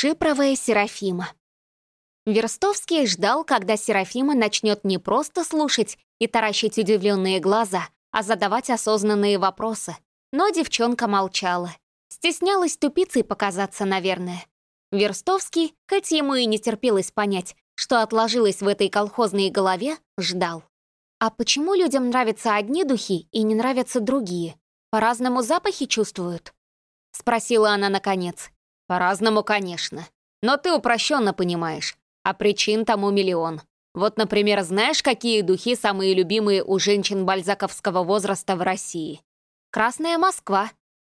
Шипровая Серафима. Верстовский ждал, когда Серафима начнет не просто слушать и таращить удивленные глаза, а задавать осознанные вопросы. Но девчонка молчала. Стеснялась тупицей показаться, наверное. Верстовский, хоть ему и не терпелось понять, что отложилось в этой колхозной голове, ждал. А почему людям нравятся одни духи и не нравятся другие? По-разному запахи чувствуют? Спросила она наконец. По-разному, конечно. Но ты упрощенно понимаешь. А причин тому миллион. Вот, например, знаешь, какие духи самые любимые у женщин бальзаковского возраста в России? Красная Москва.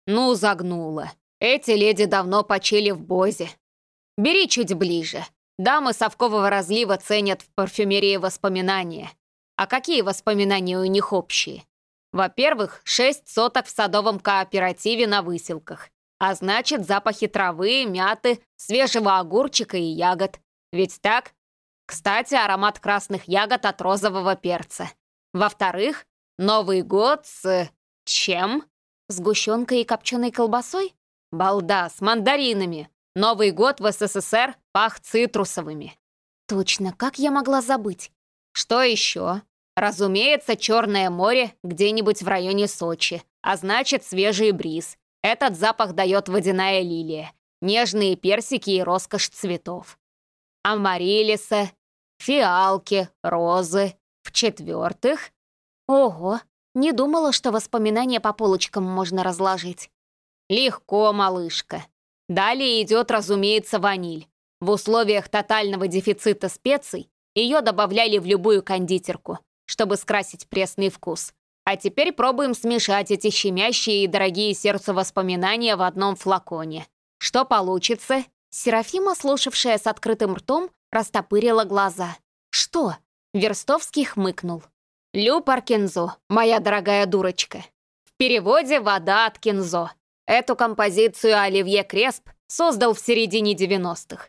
Ну, загнула. Эти леди давно почили в Бозе. Бери чуть ближе. Дамы совкового разлива ценят в парфюмерии воспоминания. А какие воспоминания у них общие? Во-первых, шесть соток в садовом кооперативе на выселках. А значит, запахи травы, мяты, свежего огурчика и ягод. Ведь так? Кстати, аромат красных ягод от розового перца. Во-вторых, Новый год с... чем? Сгущенкой и копченой колбасой? Балда, с мандаринами. Новый год в СССР пах цитрусовыми. Точно, как я могла забыть? Что еще? Разумеется, Черное море где-нибудь в районе Сочи, а значит, свежий бриз. Этот запах дает водяная лилия, нежные персики и роскошь цветов. Амарилиса, фиалки, розы. В-четвертых... Ого, не думала, что воспоминания по полочкам можно разложить. Легко, малышка. Далее идет, разумеется, ваниль. В условиях тотального дефицита специй ее добавляли в любую кондитерку, чтобы скрасить пресный вкус. А теперь пробуем смешать эти щемящие и дорогие сердцу воспоминания в одном флаконе. Что получится? Серафима, слушавшая с открытым ртом, растопырила глаза. «Что?» Верстовский хмыкнул. «Лю Паркинзо, моя дорогая дурочка. В переводе «Вода от Кинзо». Эту композицию Оливье Кресп создал в середине 90-х.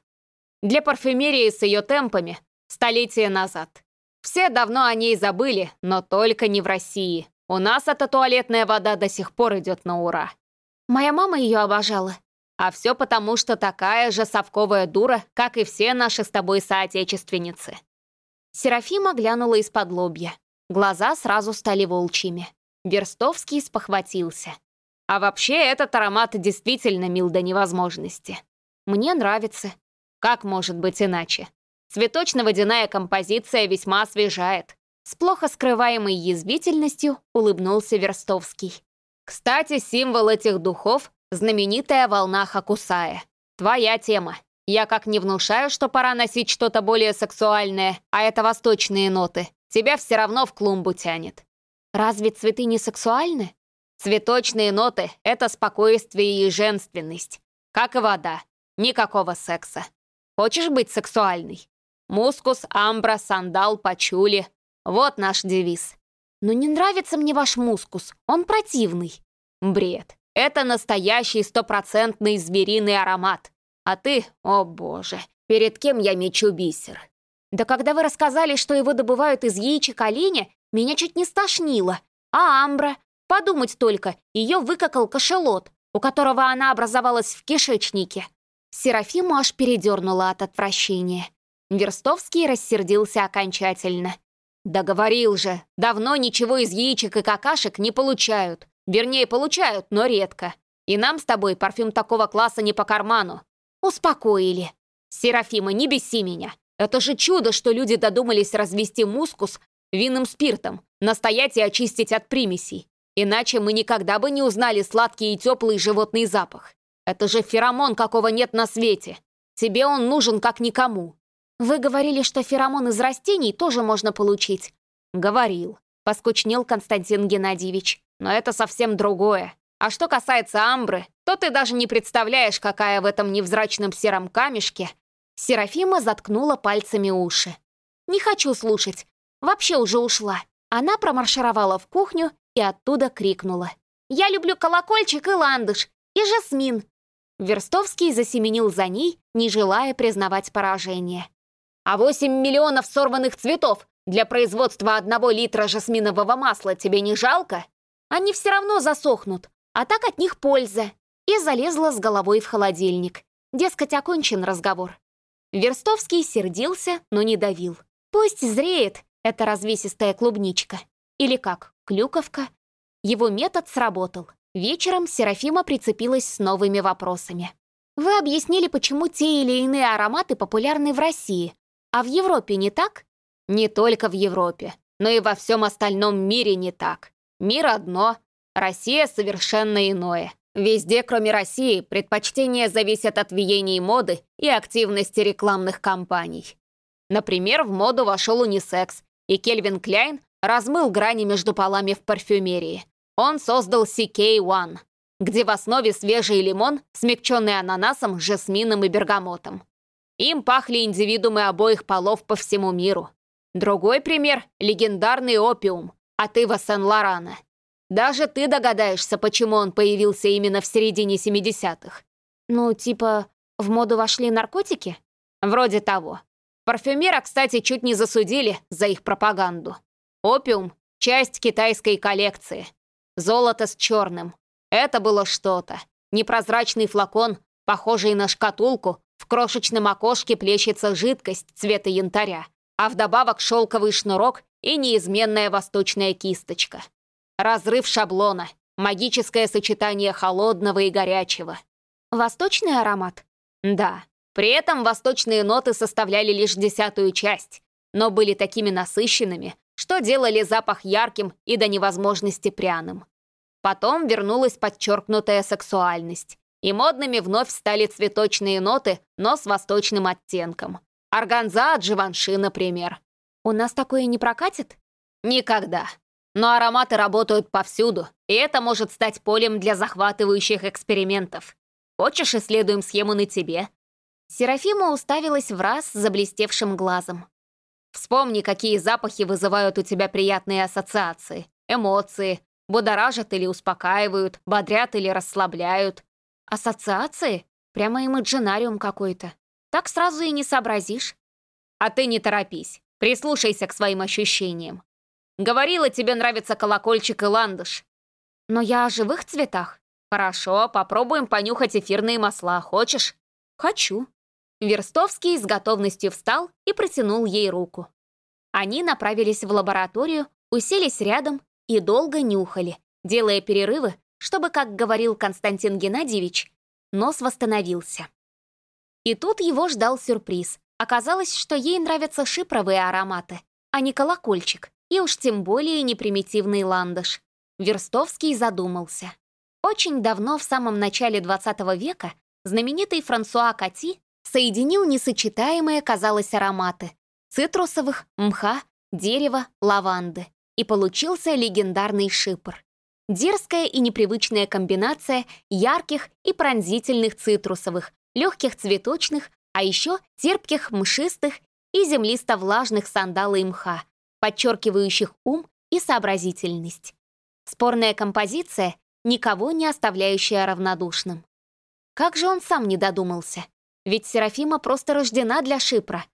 Для парфюмерии с ее темпами столетия назад. Все давно о ней забыли, но только не в России. У нас эта туалетная вода до сих пор идет на ура. Моя мама ее обожала. А все потому, что такая же совковая дура, как и все наши с тобой соотечественницы. Серафима глянула из-под лобья. Глаза сразу стали волчьими. Верстовский спохватился. А вообще, этот аромат действительно мил до невозможности. Мне нравится. Как может быть иначе? Цветочно-водяная композиция весьма освежает. С плохо скрываемой язвительностью улыбнулся Верстовский. Кстати, символ этих духов — знаменитая волна Хакусая. Твоя тема. Я как не внушаю, что пора носить что-то более сексуальное, а это восточные ноты. Тебя все равно в клумбу тянет. Разве цветы не сексуальны? Цветочные ноты — это спокойствие и женственность. Как и вода. Никакого секса. Хочешь быть сексуальной? Мускус, амбра, сандал, пачули. Вот наш девиз. Но не нравится мне ваш мускус, он противный. Бред. Это настоящий стопроцентный звериный аромат. А ты, о боже, перед кем я мечу бисер? Да когда вы рассказали, что его добывают из яичек оленя, меня чуть не стошнило. А амбра? Подумать только, ее выкакал кошелот, у которого она образовалась в кишечнике. Серафиму аж передернула от отвращения. Верстовский рассердился окончательно. «Да говорил же, давно ничего из яичек и какашек не получают. Вернее, получают, но редко. И нам с тобой парфюм такого класса не по карману». «Успокоили». «Серафима, не беси меня. Это же чудо, что люди додумались развести мускус винным спиртом, настоять и очистить от примесей. Иначе мы никогда бы не узнали сладкий и теплый животный запах. Это же феромон, какого нет на свете. Тебе он нужен как никому. «Вы говорили, что феромон из растений тоже можно получить». «Говорил», — поскучнел Константин Геннадьевич. «Но это совсем другое. А что касается амбры, то ты даже не представляешь, какая в этом невзрачном сером камешке». Серафима заткнула пальцами уши. «Не хочу слушать. Вообще уже ушла». Она промаршировала в кухню и оттуда крикнула. «Я люблю колокольчик и ландыш, и жасмин». Верстовский засеменил за ней, не желая признавать поражение. А 8 миллионов сорванных цветов для производства одного литра жасминового масла тебе не жалко? Они все равно засохнут, а так от них польза. И залезла с головой в холодильник. Дескать, окончен разговор. Верстовский сердился, но не давил. Пусть зреет эта развесистая клубничка. Или как, клюковка. Его метод сработал. Вечером Серафима прицепилась с новыми вопросами. «Вы объяснили, почему те или иные ароматы популярны в России, а в Европе не так?» «Не только в Европе, но и во всем остальном мире не так. Мир одно, Россия совершенно иное. Везде, кроме России, предпочтения зависят от веяний моды и активности рекламных кампаний. Например, в моду вошел унисекс, и Кельвин Кляйн размыл грани между полами в парфюмерии. Он создал CK1, где в основе свежий лимон, смягченный ананасом, жасмином и бергамотом. Им пахли индивидуумы обоих полов по всему миру. Другой пример — легендарный опиум от Ива Сен-Лорана. Даже ты догадаешься, почему он появился именно в середине 70-х. Ну, типа, в моду вошли наркотики? Вроде того. Парфюмера, кстати, чуть не засудили за их пропаганду. Опиум — часть китайской коллекции. Золото с черным. Это было что-то. Непрозрачный флакон, похожий на шкатулку, в крошечном окошке плещется жидкость цвета янтаря, а вдобавок шелковый шнурок и неизменная восточная кисточка. Разрыв шаблона, магическое сочетание холодного и горячего. Восточный аромат? Да. При этом восточные ноты составляли лишь десятую часть, но были такими насыщенными, что делали запах ярким и до невозможности пряным. Потом вернулась подчеркнутая сексуальность, и модными вновь стали цветочные ноты, но с восточным оттенком. Органза от Живанши, например. «У нас такое не прокатит?» «Никогда. Но ароматы работают повсюду, и это может стать полем для захватывающих экспериментов. Хочешь, исследуем схему на тебе?» Серафима уставилась в раз заблестевшим глазом. Вспомни, какие запахи вызывают у тебя приятные ассоциации, эмоции, будоражат или успокаивают, бодрят или расслабляют. Ассоциации? Прямо имаджинариум какой-то. Так сразу и не сообразишь. А ты не торопись, прислушайся к своим ощущениям. Говорила, тебе нравится колокольчик и ландыш. Но я о живых цветах. Хорошо, попробуем понюхать эфирные масла. Хочешь? Хочу. Верстовский с готовностью встал и протянул ей руку. Они направились в лабораторию, уселись рядом и долго нюхали, делая перерывы, чтобы, как говорил Константин Геннадьевич, нос восстановился. И тут его ждал сюрприз. Оказалось, что ей нравятся шипровые ароматы, а не колокольчик, и уж тем более не примитивный ландыш. Верстовский задумался. Очень давно, в самом начале 20 века, знаменитый Франсуа Кати соединил несочетаемые, казалось, ароматы — цитрусовых, мха, дерева, лаванды. И получился легендарный шипр. Дерзкая и непривычная комбинация ярких и пронзительных цитрусовых, легких цветочных, а еще терпких мшистых и землисто-влажных сандала и мха, подчеркивающих ум и сообразительность. Спорная композиция, никого не оставляющая равнодушным. Как же он сам не додумался? Ведь Серафима просто рождена для шипра.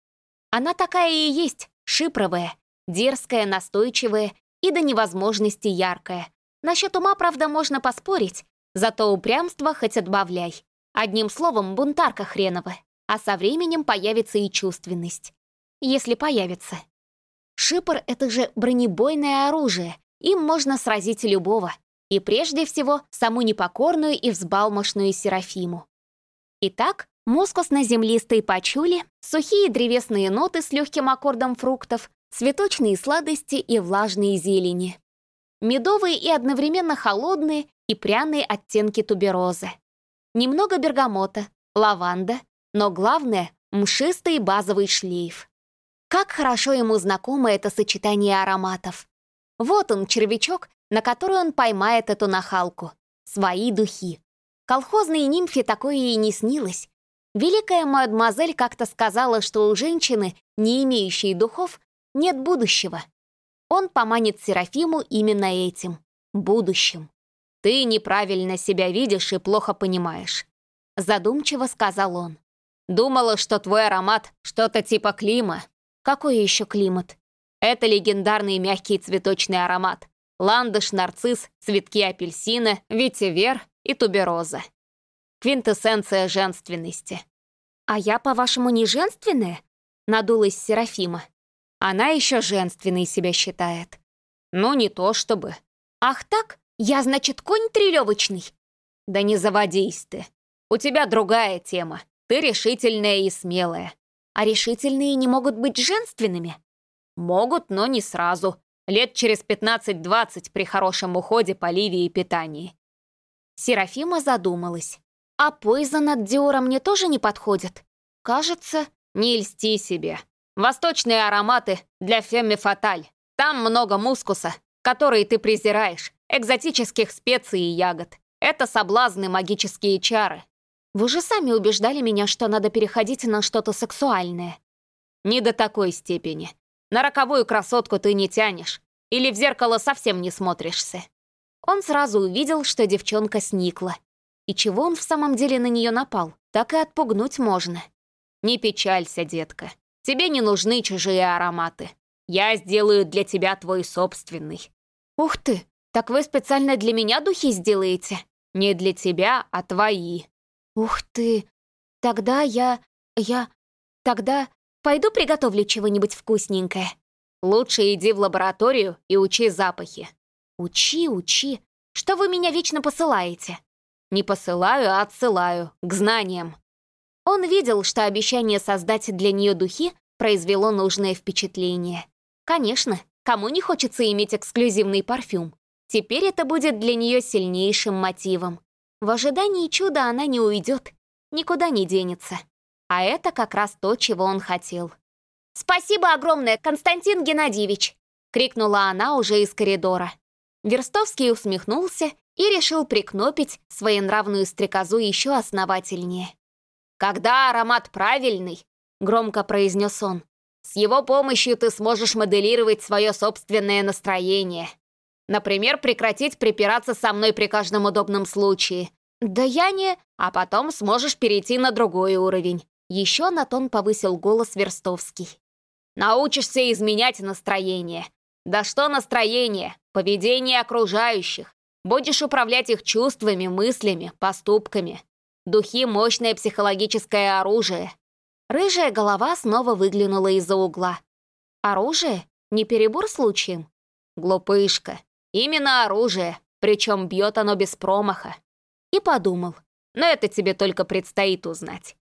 Она такая и есть, шипровая, дерзкая, настойчивая и до невозможности яркая. Насчет ума, правда, можно поспорить, зато упрямство хоть отбавляй. Одним словом, бунтарка хренова. А со временем появится и чувственность. Если появится. Шипр — это же бронебойное оружие. Им можно сразить любого. И прежде всего, саму непокорную и взбалмошную Серафиму. Итак, Мускусно-землистые пачули, сухие древесные ноты с легким аккордом фруктов, цветочные сладости и влажные зелени. Медовые и одновременно холодные и пряные оттенки туберозы. Немного бергамота, лаванда, но главное — мшистый базовый шлейф. Как хорошо ему знакомо это сочетание ароматов. Вот он, червячок, на который он поймает эту нахалку. Свои духи. Колхозной нимфе такое и не снилось. Великая мадемуазель как-то сказала, что у женщины, не имеющей духов, нет будущего. Он поманит Серафиму именно этим — будущим. «Ты неправильно себя видишь и плохо понимаешь», — задумчиво сказал он. «Думала, что твой аромат — что-то типа клима». «Какой еще климат?» «Это легендарный мягкий цветочный аромат. Ландыш, нарцисс, цветки апельсина, ветивер и тубероза. Квинтэссенция женственности. «А я, по-вашему, не женственная?» — надулась Серафима. Она еще женственной себя считает. Ну, не то чтобы. «Ах так? Я, значит, конь трелевочный?» «Да не заводись ты. У тебя другая тема. Ты решительная и смелая. А решительные не могут быть женственными?» «Могут, но не сразу. Лет через 15-20 при хорошем уходе, поливе и питании». Серафима задумалась. «А пойзон от Диора мне тоже не подходит? Кажется...» «Не льсти себе. Восточные ароматы для фемми фаталь. Там много мускуса, который ты презираешь, экзотических специй и ягод. Это соблазны магические чары. Вы же сами убеждали меня, что надо переходить на что-то сексуальное. Не до такой степени. На роковую красотку ты не тянешь. Или в зеркало совсем не смотришься. Он сразу увидел, что девчонка сникла. И чего он в самом деле на нее напал? Так и отпугнуть можно. Не печалься, детка. Тебе не нужны чужие ароматы. Я сделаю для тебя твой собственный. Ух ты, так вы специально для меня духи сделаете? Не для тебя, а твои. Ух ты! Тогда я... я... Тогда пойду приготовлю чего-нибудь вкусненькое. Лучше иди в лабораторию и учи запахи. Учи, учи. Что вы меня вечно посылаете? Не посылаю, а отсылаю. К знаниям. Он видел, что обещание создать для нее духи произвело нужное впечатление. Конечно, кому не хочется иметь эксклюзивный парфюм? Теперь это будет для нее сильнейшим мотивом. В ожидании чуда она не уйдет, никуда не денется. А это как раз то, чего он хотел. «Спасибо огромное, Константин Геннадьевич!» — крикнула она уже из коридора. Верстовский усмехнулся и решил прикнопить своенравную стрекозу еще основательнее. «Когда аромат правильный», — громко произнес он, «с его помощью ты сможешь моделировать свое собственное настроение. Например, прекратить припираться со мной при каждом удобном случае. Да я не... А потом сможешь перейти на другой уровень. Еще на тон повысил голос Верстовский. Научишься изменять настроение. Да что настроение? Поведение окружающих. Будешь управлять их чувствами, мыслями, поступками. Духи — мощное психологическое оружие. Рыжая голова снова выглянула из-за угла. Оружие? Не перебор случаем? Глупышка. Именно оружие, причем бьет оно без промаха. И подумал, но это тебе только предстоит узнать.